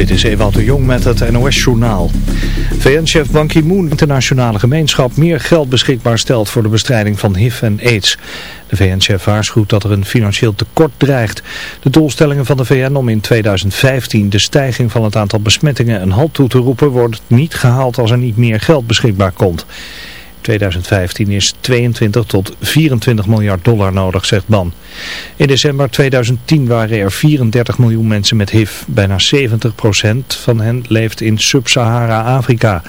Dit is Ewout de Jong met het NOS-journaal. VN-chef Ban Ki-moon internationale gemeenschap meer geld beschikbaar stelt voor de bestrijding van HIV en AIDS. De VN-chef waarschuwt dat er een financieel tekort dreigt. De doelstellingen van de VN om in 2015 de stijging van het aantal besmettingen een halt toe te roepen wordt niet gehaald als er niet meer geld beschikbaar komt. 2015 is 22 tot 24 miljard dollar nodig, zegt Ban. In december 2010 waren er 34 miljoen mensen met HIV. Bijna 70% van hen leeft in Sub-Sahara-Afrika.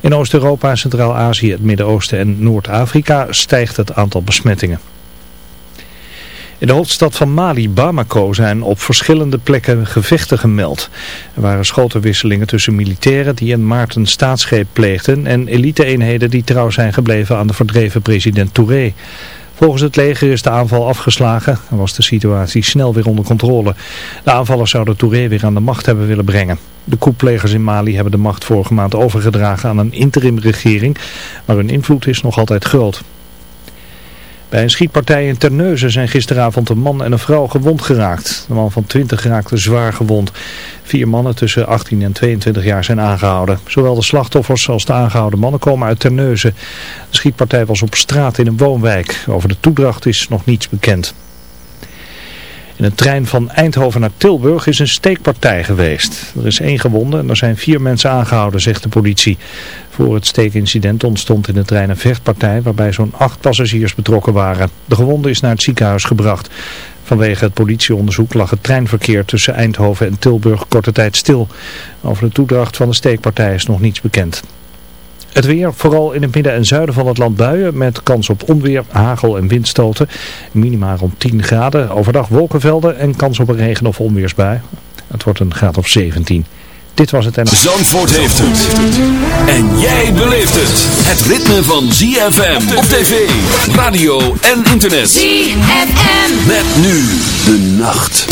In Oost-Europa, Centraal-Azië, het Midden-Oosten en Noord-Afrika stijgt het aantal besmettingen. In de hoofdstad van Mali, Bamako, zijn op verschillende plekken gevechten gemeld. Er waren schotenwisselingen tussen militairen die een staatsgreep pleegden en elite-eenheden die trouw zijn gebleven aan de verdreven president Touré. Volgens het leger is de aanval afgeslagen en was de situatie snel weer onder controle. De aanvallers zouden Touré weer aan de macht hebben willen brengen. De koeplegers in Mali hebben de macht vorige maand overgedragen aan een interimregering, maar hun invloed is nog altijd groot. Bij een schietpartij in Terneuzen zijn gisteravond een man en een vrouw gewond geraakt. De man van 20 raakte zwaar gewond. Vier mannen tussen 18 en 22 jaar zijn aangehouden. Zowel de slachtoffers als de aangehouden mannen komen uit Terneuzen. De schietpartij was op straat in een woonwijk. Over de toedracht is nog niets bekend. In een trein van Eindhoven naar Tilburg is een steekpartij geweest. Er is één gewonde en er zijn vier mensen aangehouden, zegt de politie. Voor het steekincident ontstond in de trein een vechtpartij waarbij zo'n acht passagiers betrokken waren. De gewonde is naar het ziekenhuis gebracht. Vanwege het politieonderzoek lag het treinverkeer tussen Eindhoven en Tilburg korte tijd stil. Over de toedracht van de steekpartij is nog niets bekend. Het weer, vooral in het midden en zuiden van het land buien met kans op onweer, hagel en windstoten. Minima rond 10 graden, overdag wolkenvelden en kans op een regen- of onweersbui. Het wordt een graad of 17. Dit was het en... Zandvoort heeft het. En jij beleeft het. Het ritme van ZFM op tv, radio en internet. ZFM. Met nu de nacht.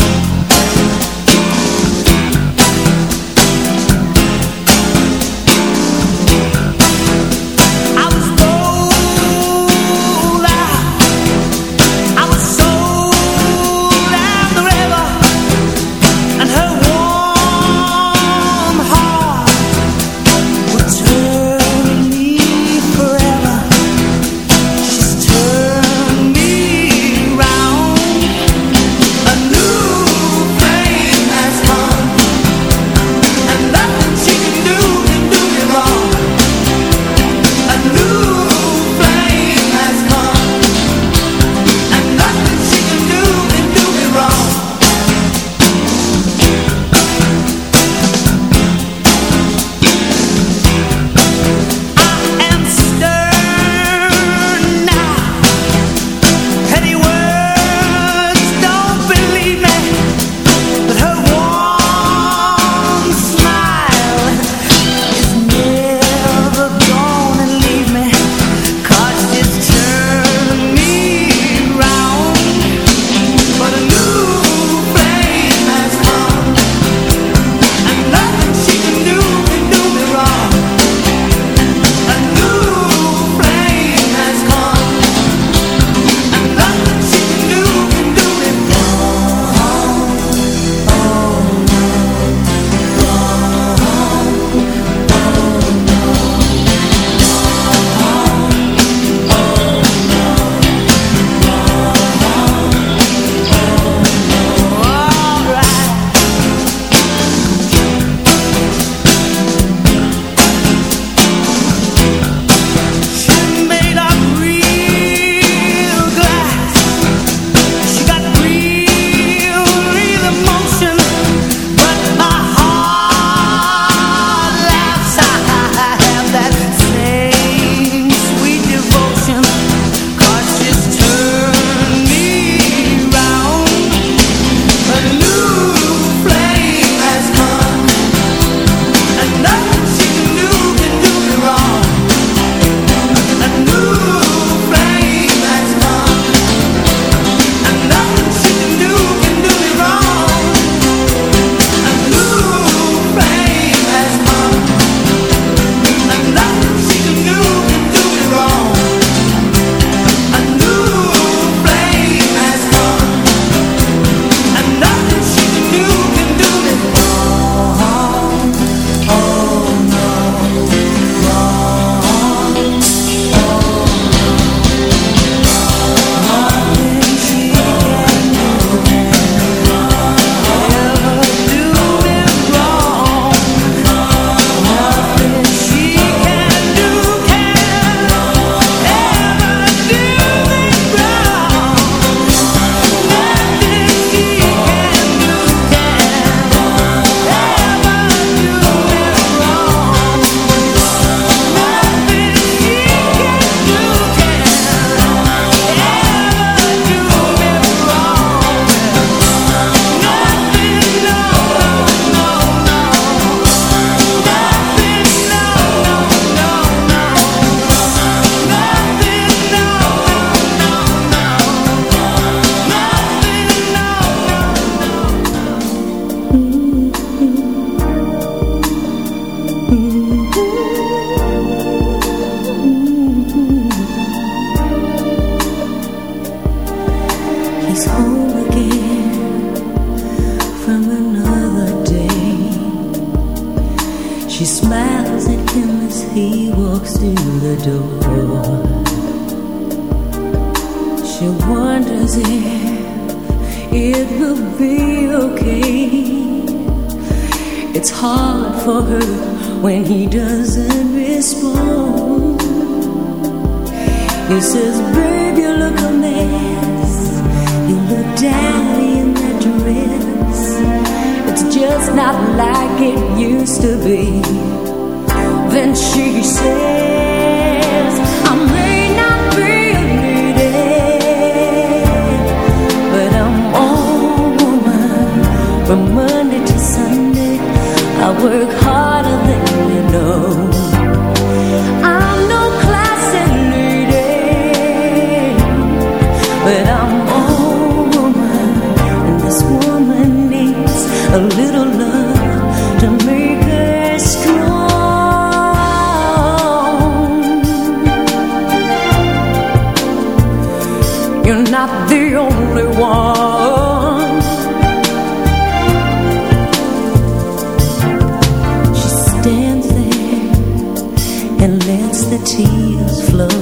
and lets the tears flow.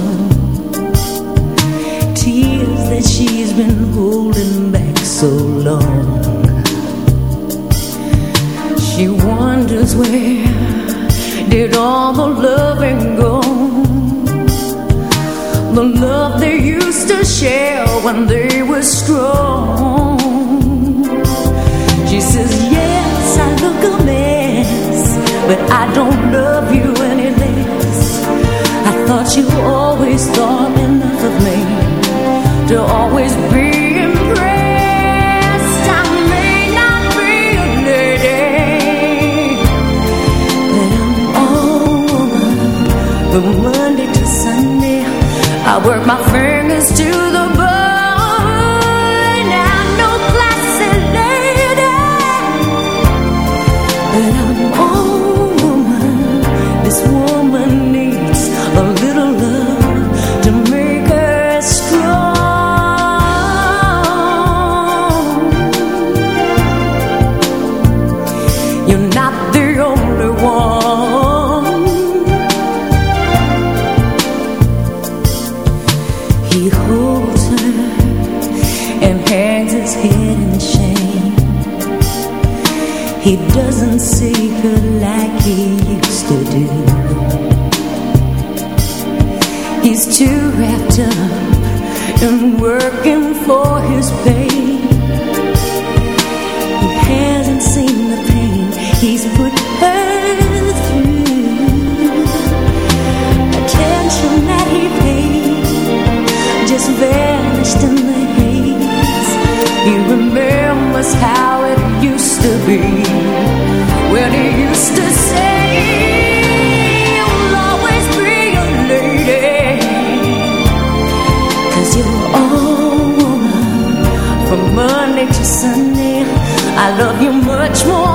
Tears that she's been holding back so long. She wonders where did all the loving go? The love they used to share when they were strong. She says, yes, I look a man but I don't love you any less. I thought you always thought enough of me to always be. From Monday to Sunday, I work my fingers to his pain He hasn't seen the pain He's put her through. Attention that he paid Just vanished in the haze. He remembers how it used to be. much more.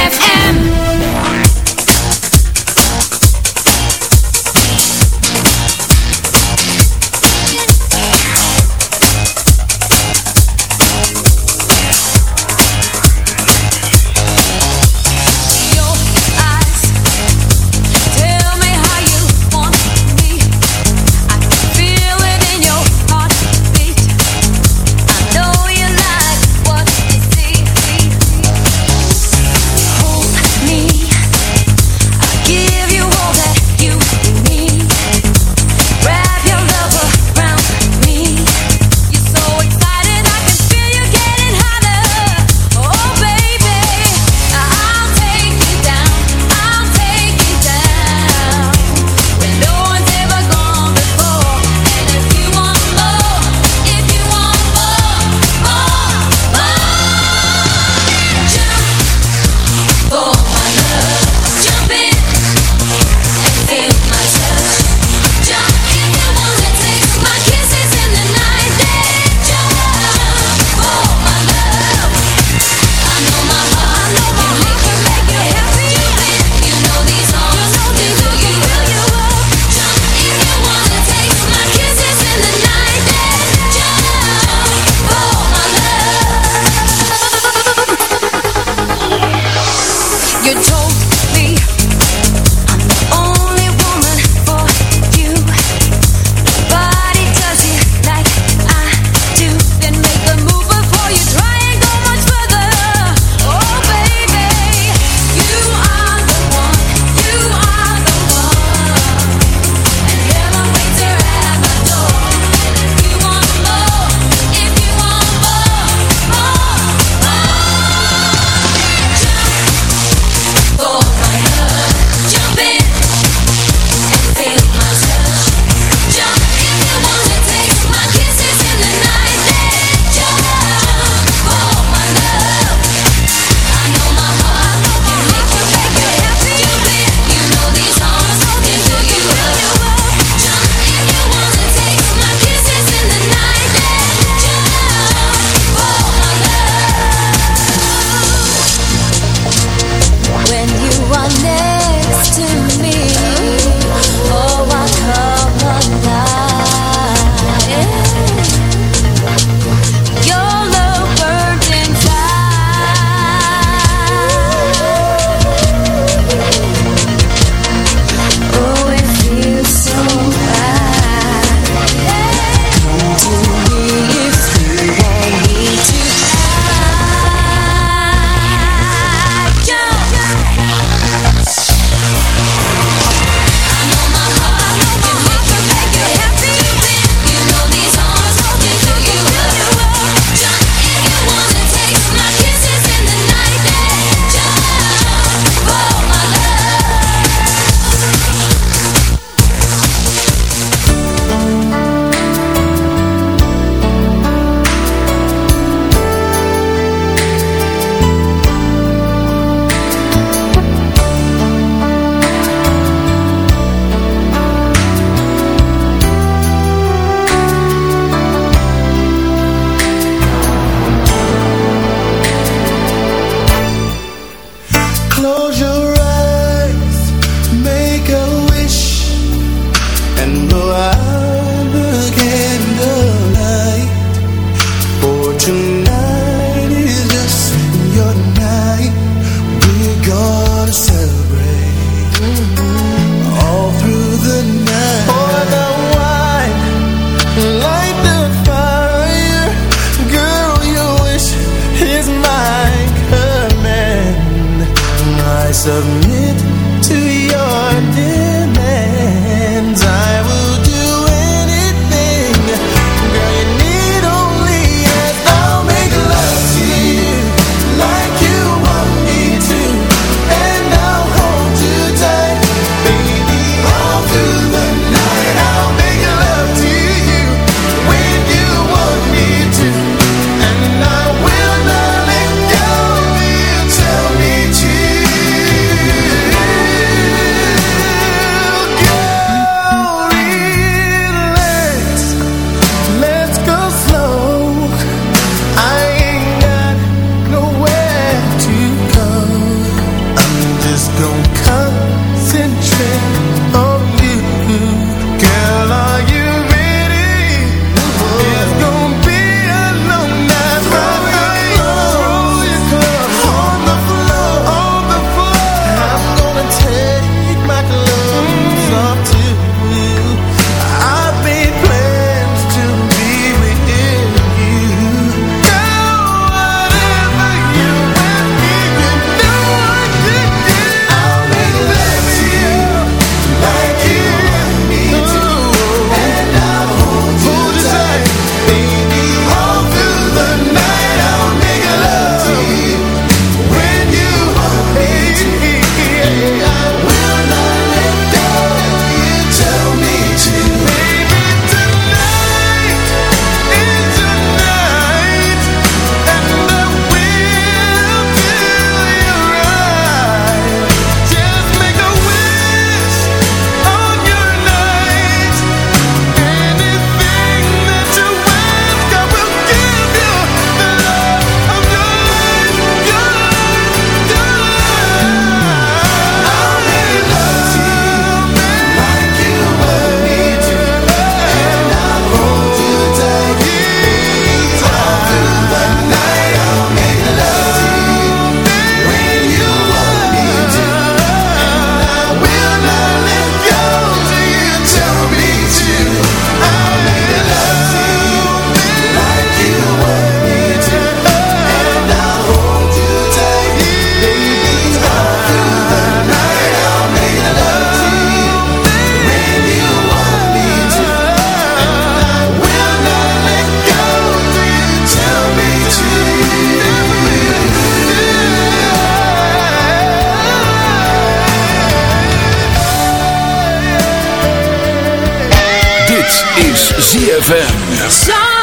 ZFM.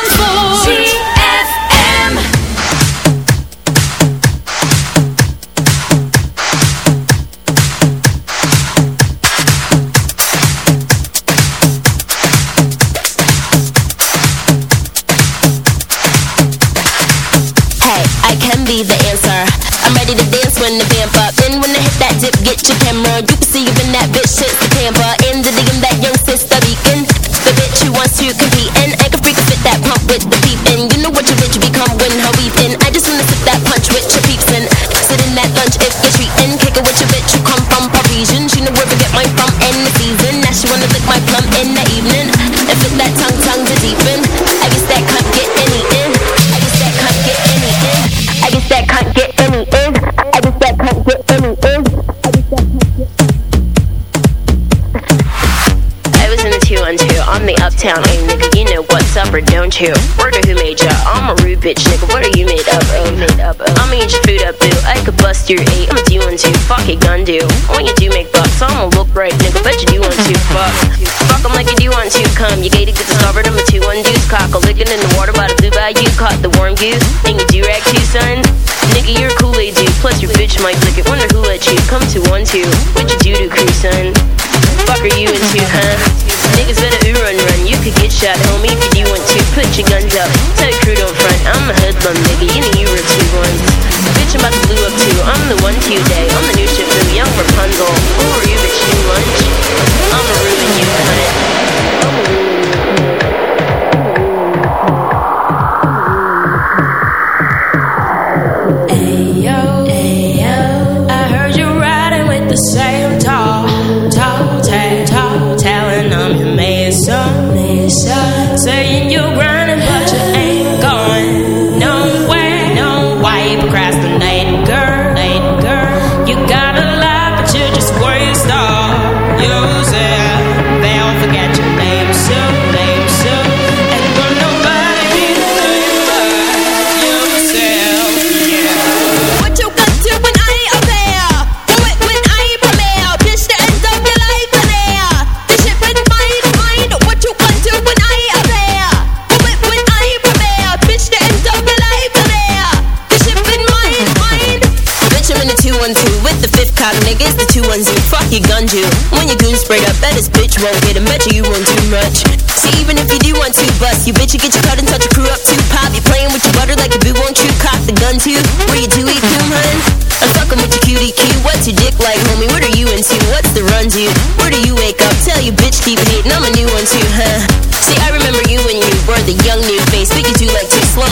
Could eight. I'm a do one two. Fuck it, gun do. When you do make bucks, I'ma look right, nigga. Bet you do one to. Fuck. Fuck them like you do want to. Come, you gated, get discovered. I'm a two one deuce. Cock a licking in the water by the blue bayou. Caught the warm goose. And you do rag too, son. Nigga, Kool-Aid dude. Plus your bitch might lick it. Wonder who let you come to one two. What you do to crew, son? Fuck are you into, huh? Niggas better ooh run run. You could get shot, homie, if you want to. Put your guns up. Tell your crew don't front. I'm a hoodlum, nigga. You know you were two ones. Bitch, I'm about to blue up too. I'm the one to you day. I'm the new ship from young Rapunzel.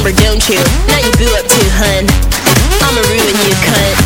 Like don't you? Now you boo up too, hun. I'ma ruin you, cunt.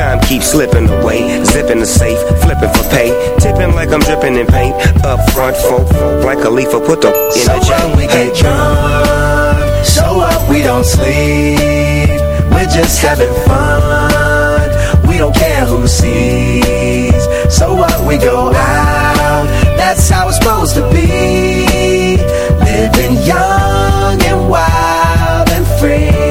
Time keeps slipping away. Zipping the safe, flipping for pay. Tipping like I'm dripping in paint. Up front, folk, like a leaf, put the in so a chain. we get drunk, so up, we don't sleep. We're just having fun. We don't care who sees. So what, we go out. That's how it's supposed to be. Living young and wild and free.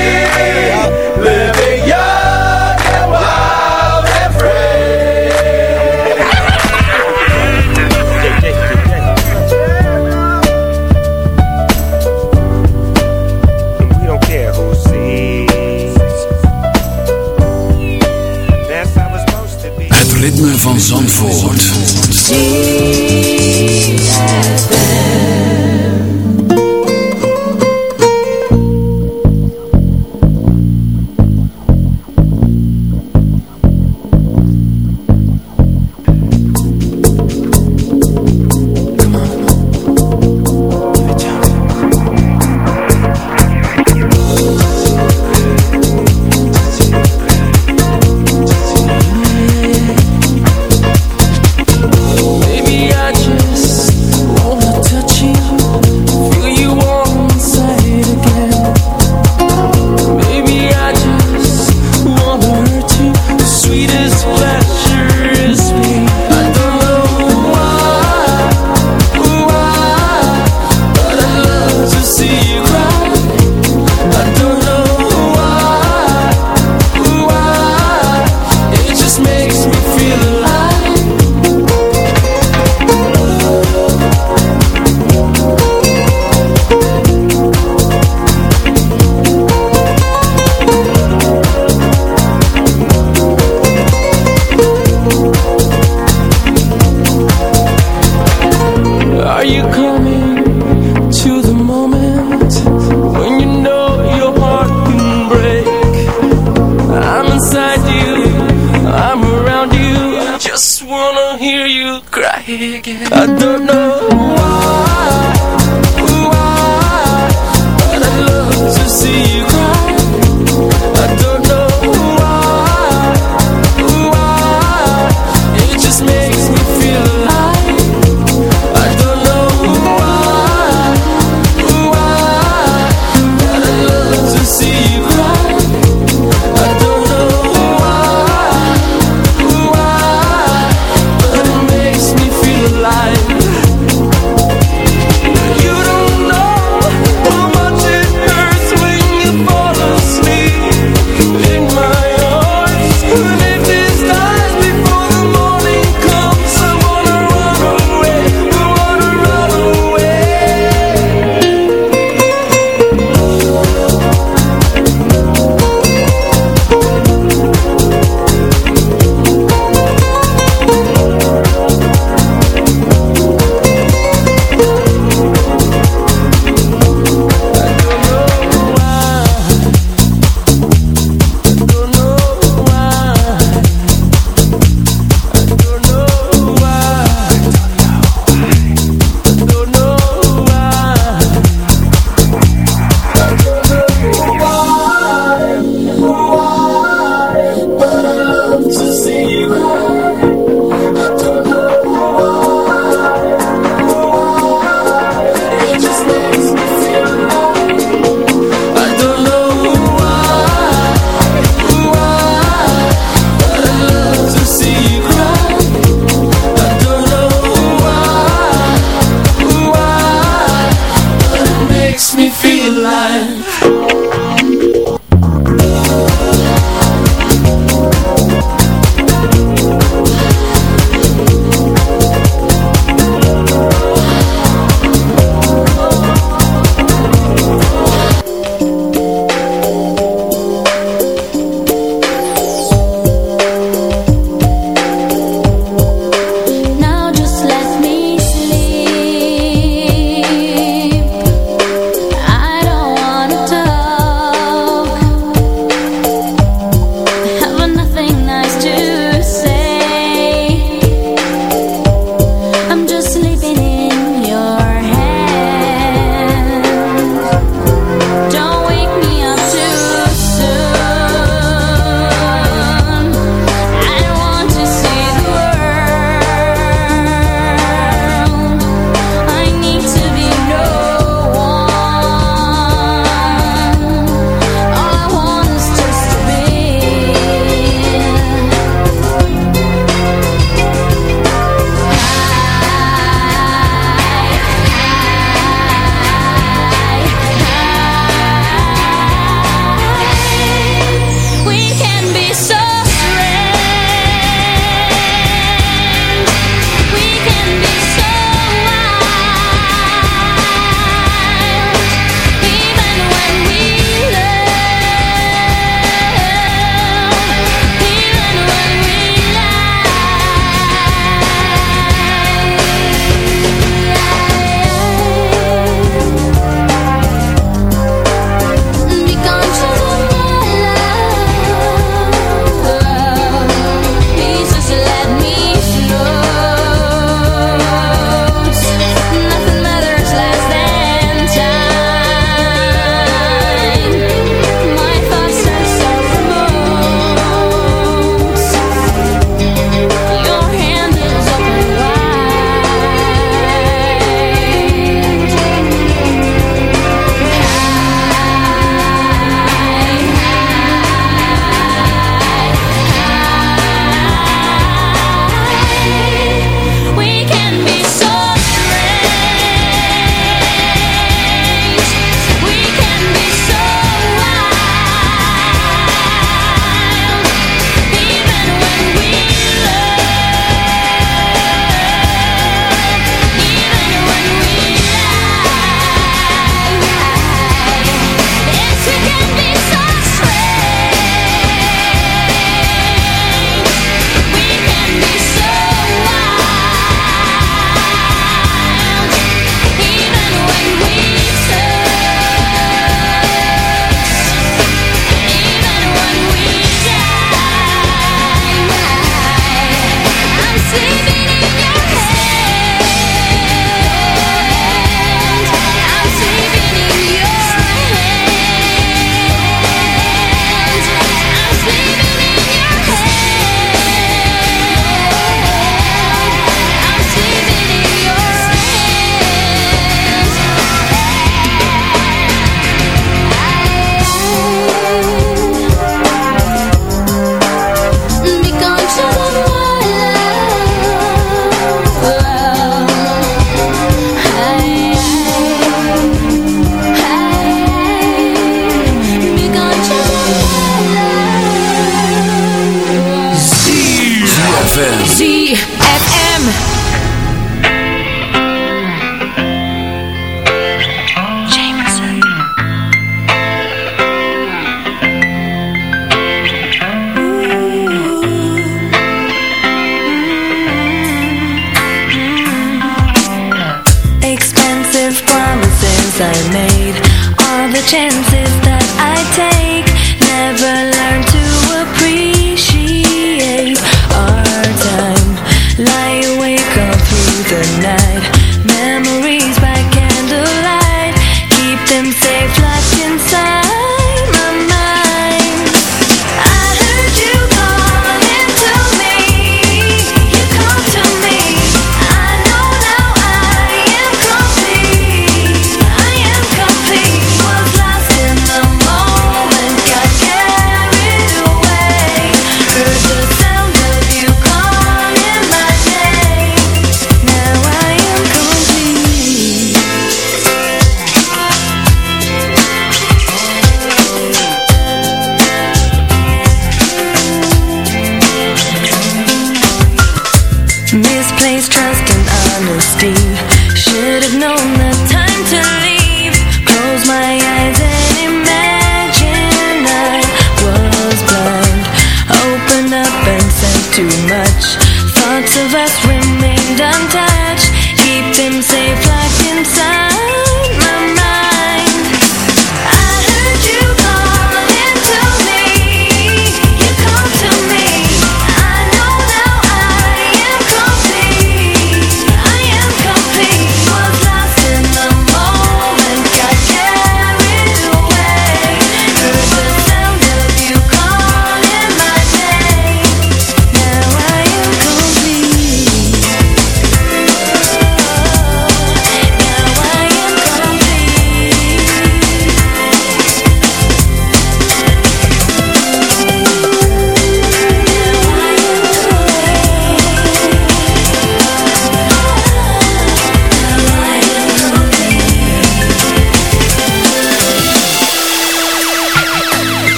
Van Zandvoort.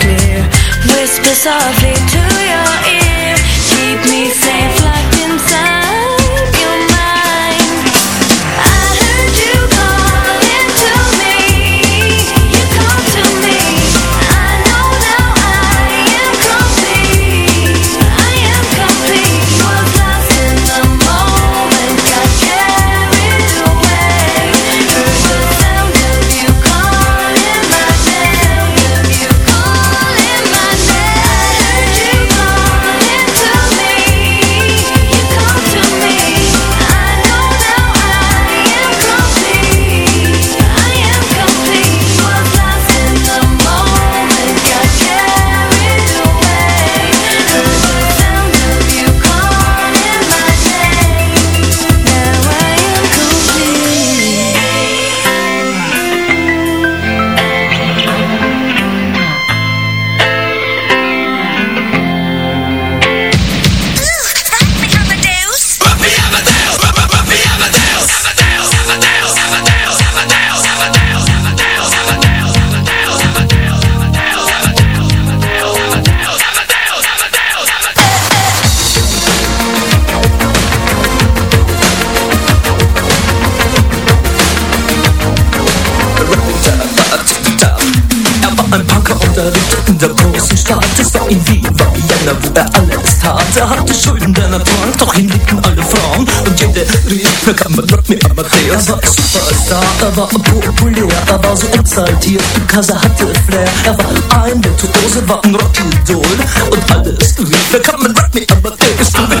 Clear. Whisper softly to your ear. Keep me safe in der großen Stadt. Es war ihm wie Vienna, wo er alles tat. Er hatte Schulden, denn er trank, doch ihn liebten alle Frauen. Und jede rief, mir kann man Rock me Amadeus. Er war Superstar, er war populär, er war so exaltiert, because er hatte Flair. Er war ein Virtuose, war ein Rockidol. Und alles rief, mir kann man Rock me Amadeus. Come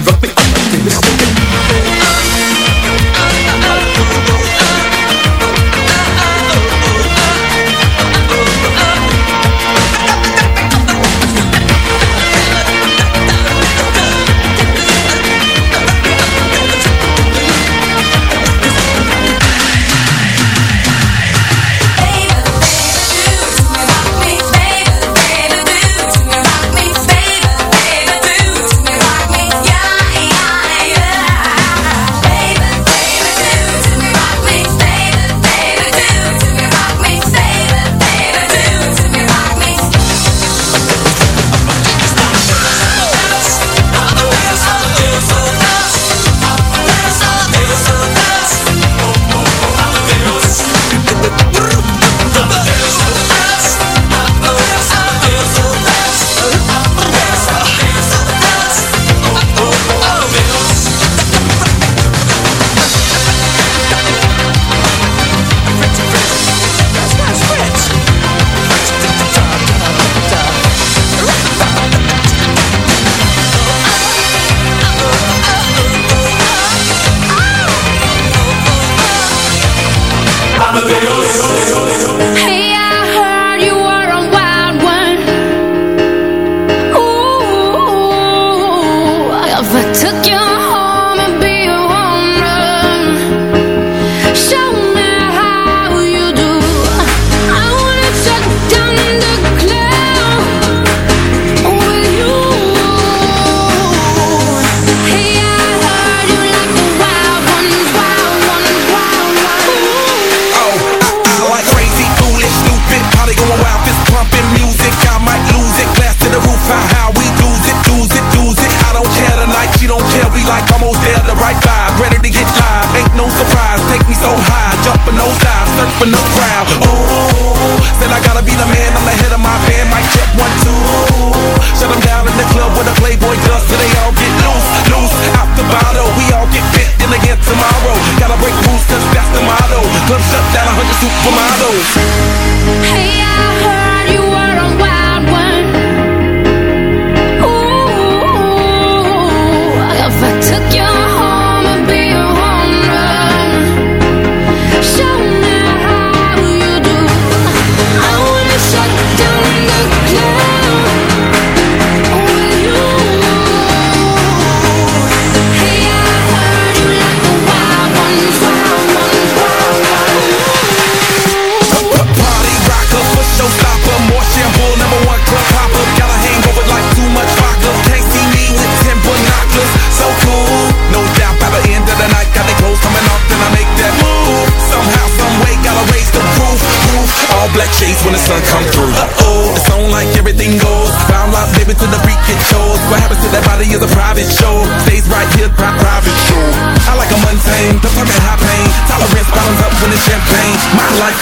rock me Amadeus.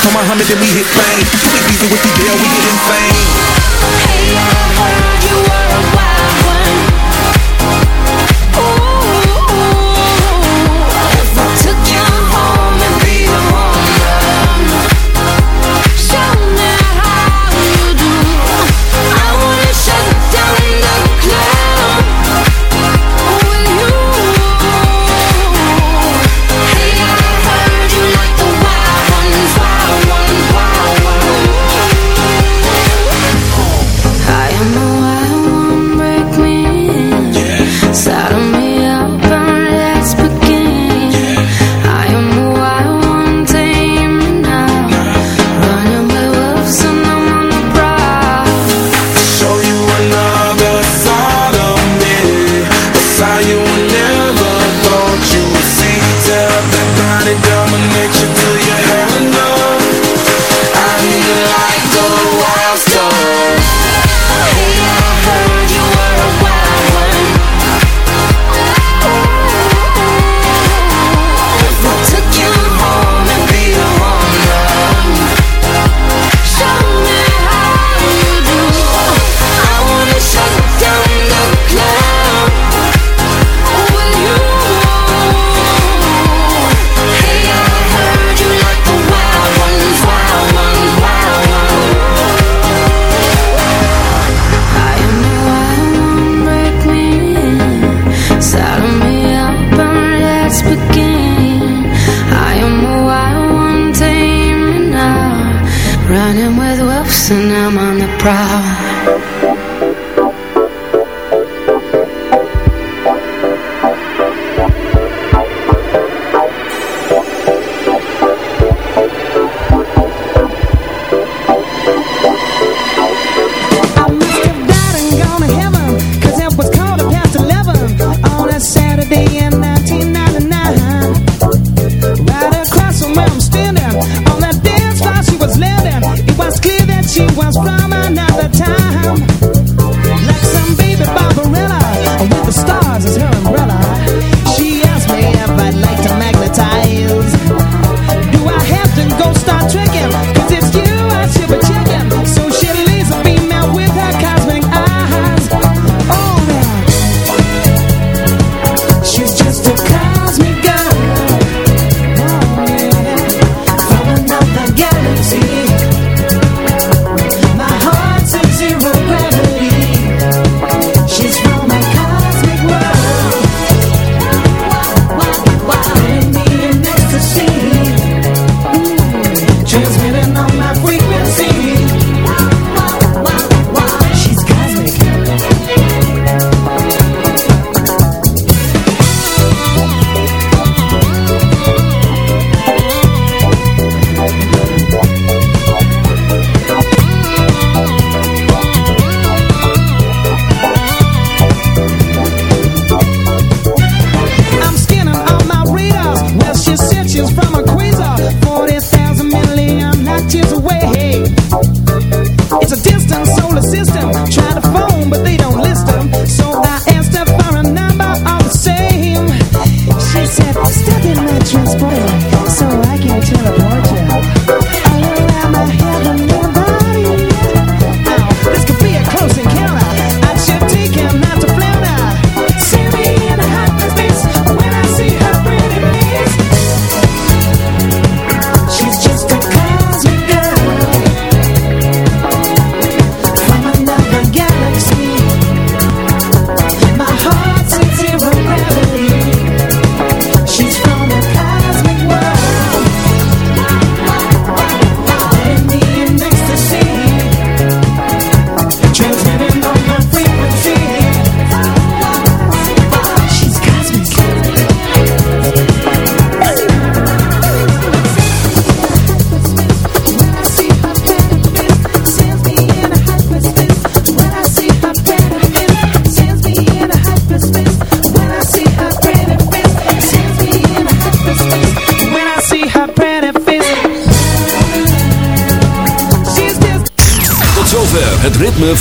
Come Muhammad, then we hit fame. Too easy with the deal, we get insane. Hey, yeah.